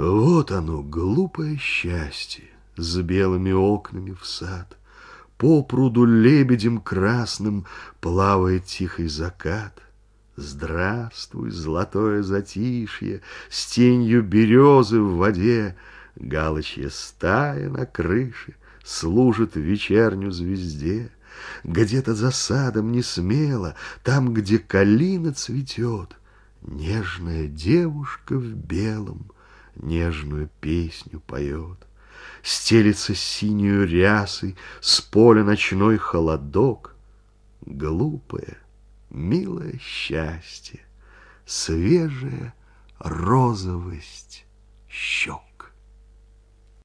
Вот оно, глупое счастье, с белыми окнами в сад. По пруду лебедем красным плавает тихий закат. Здравствуй, золотое затишье, с тенью березы в воде, Галочья стая на крыше служит вечерню звезде. Где-то за садом не смело, там, где калина цветет, Нежная девушка в белом нежную песню поет. Стелится синюю рясой с поля ночной холодок. Глупое, милое счастье, свежая розовость щек.